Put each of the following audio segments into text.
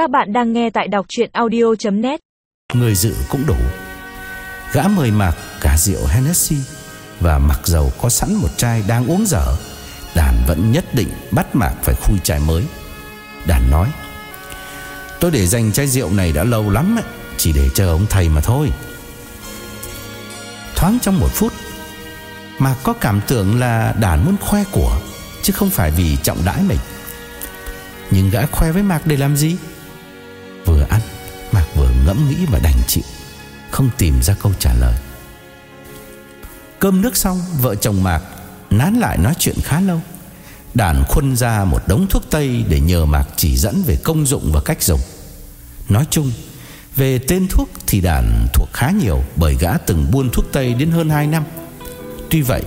Các bạn đang nghe tại đọc chuyện audio.net Người dự cũng đủ. Gã mời Mạc cả rượu Hennessy Và mặc dầu có sẵn một chai đang uống dở Đàn vẫn nhất định bắt Mạc phải khui chai mới. Đàn nói Tôi để dành chai rượu này đã lâu lắm ấy, Chỉ để chờ ông thầy mà thôi. Thoáng trong một phút Mạc có cảm tưởng là đàn muốn khoe của Chứ không phải vì trọng đãi mình. Nhưng gã khoe với Mạc để làm gì? Ngẫm nghĩ và đành chịu, Không tìm ra câu trả lời. Cơm nước xong, Vợ chồng Mạc nán lại nói chuyện khá lâu. Đàn khuân ra một đống thuốc tây Để nhờ Mạc chỉ dẫn về công dụng và cách dùng. Nói chung, Về tên thuốc thì đàn thuộc khá nhiều Bởi gã từng buôn thuốc tây đến hơn 2 năm. Tuy vậy,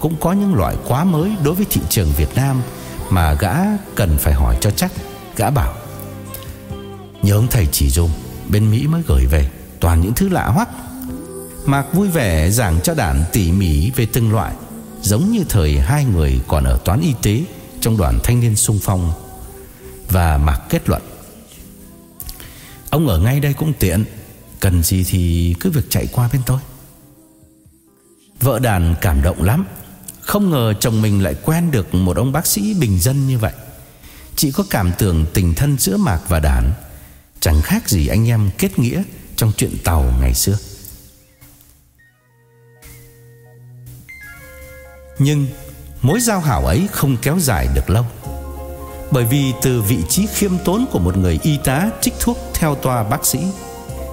Cũng có những loại quá mới đối với thị trường Việt Nam Mà gã cần phải hỏi cho chắc. Gã bảo, Nhớ ông thầy chỉ dùng Bên Mỹ mới gửi về. Toàn những thứ lạ hoắc. Mạc vui vẻ giảng cho đàn tỉ mỉ về từng loại, Giống như thời hai người còn ở toán y tế Trong đoàn thanh niên sung phong Và Mạc kết luận. Ông ở ngay đây cũng tiện, Cần gì thì cứ việc chạy qua bên tôi. Vợ đàn cảm động lắm, Không ngờ chồng mình lại quen được Một ông bác sĩ bình dân như vậy. Chị có cảm tưởng tình thân giữa Mạc và đàn Chẳng khác gì anh em kết nghĩa Trong chuyện tàu ngày xưa. Nhưng mối giao hảo ấy không kéo dài được lâu, Bởi vì từ vị trí khiêm tốn của một người y tá trích thuốc theo toa bác sĩ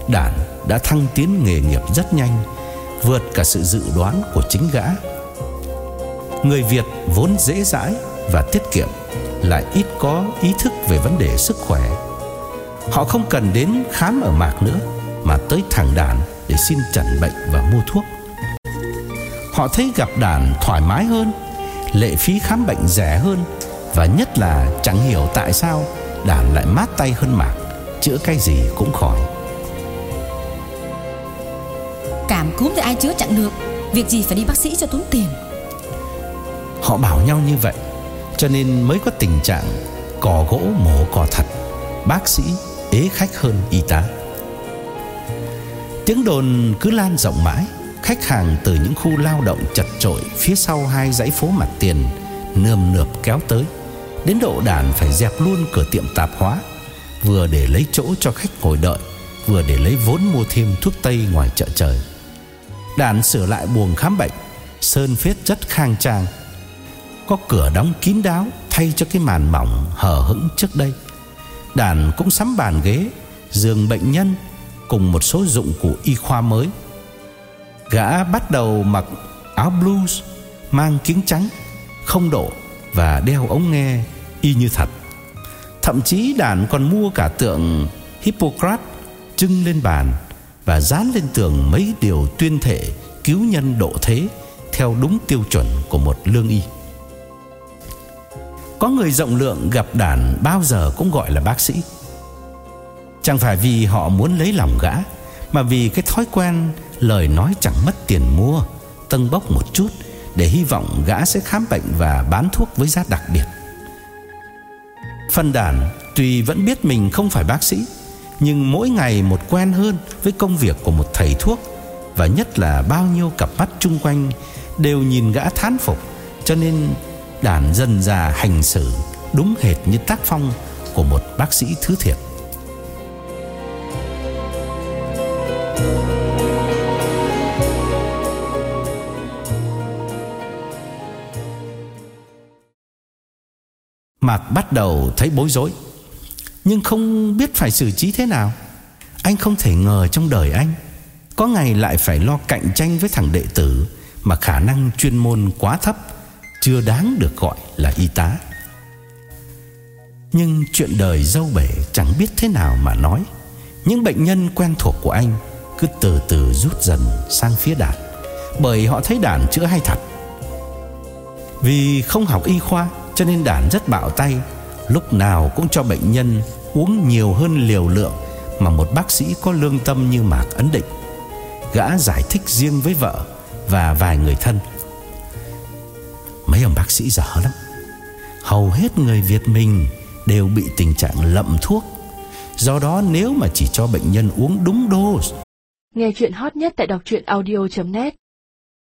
Đản đã thăng tiến nghề nghiệp rất nhanh, Vượt cả sự dự đoán của chính gã. Người Việt vốn dễ dãi và tiết kiệm, Lại ít có ý thức về vấn đề sức khỏe. Họ không cần đến khám ở mạc nữa Mà tới thẳng đàn để xin chẩn bệnh và mua thuốc. Họ thấy gặp đàn thoải mái hơn Lệ phí khám bệnh rẻ hơn Và nhất là chẳng hiểu tại sao Đàn lại mát tay hơn mạc Chữa cái gì cũng khỏi. Cảm cúm thì ai chữa chẳng được Việc gì phải đi bác sĩ cho tốn tiền. Họ bảo nhau như vậy Cho nên mới có tình trạng Cò gỗ mổ cò thật. Bác sĩ ế khách hơn y tá. Tiếng đồn cứ lan rộng mãi, Khách hàng từ những khu lao động chật chội Phía sau hai dãy phố mặt tiền, Nườm nượp kéo tới, Đến độ đàn phải dẹp luôn cửa tiệm tạp hóa, Vừa để lấy chỗ cho khách ngồi đợi, Vừa để lấy vốn mua thêm thuốc tây ngoài chợ trời. Đàn sửa lại buồng khám bệnh, Sơn phết rất khang trang. Có cửa đóng kín đáo Thay cho cái màn mỏng hờ hững trước đây. Đàn cũng sắm bàn ghế, Giường bệnh nhân Cùng một số dụng cụ y khoa mới. Gã bắt đầu mặc áo blues, Mang kính trắng, Không độ Và đeo ống nghe y như thật. Thậm chí đàn còn mua cả tượng Hippocrates Trưng lên bàn Và dán lên tường mấy điều tuyên thể Cứu nhân độ thế Theo đúng tiêu chuẩn của một lương y. Có người rộng lượng gặp đàn, Bao giờ cũng gọi là bác sĩ. Chẳng phải vì họ muốn lấy lòng gã, Mà vì cái thói quen Lời nói chẳng mất tiền mua Tân bốc một chút Để hy vọng gã sẽ khám bệnh và bán thuốc với giá đặc biệt. Phân đàn Tuy vẫn biết mình không phải bác sĩ, Nhưng mỗi ngày một quen hơn Với công việc của một thầy thuốc Và nhất là bao nhiêu cặp mắt chung quanh Đều nhìn gã thán phục, Cho nên đàn dân già hành xử Đúng hệt như tác phong Của một bác sĩ thứ thiệt. Mạc bắt đầu thấy bối rối, Nhưng không biết phải xử trí thế nào. Anh không thể ngờ trong đời anh, Có ngày lại phải lo cạnh tranh với thằng đệ tử Mà khả năng chuyên môn quá thấp chưa đáng được gọi là y tá. Nhưng chuyện đời dâu bể chẳng biết thế nào mà nói. Những bệnh nhân quen thuộc của anh Cứ từ từ rút dần sang phía đàn, Bởi họ thấy đàn chữa hay thật. Vì không học y khoa, cho nên đàn rất bạo tay, Lúc nào cũng cho bệnh nhân uống nhiều hơn liều lượng Mà một bác sĩ có lương tâm như Mạc Ấn Định. Gã giải thích riêng với vợ Và vài người thân. Mấy ông bác sĩ dở lắm. Hầu hết người Việt mình Đều bị tình trạng lậm thuốc. Do đó nếu mà chỉ cho bệnh nhân uống đúng dose. Nghe chuyện hot nhất tại đọc truyện audio.net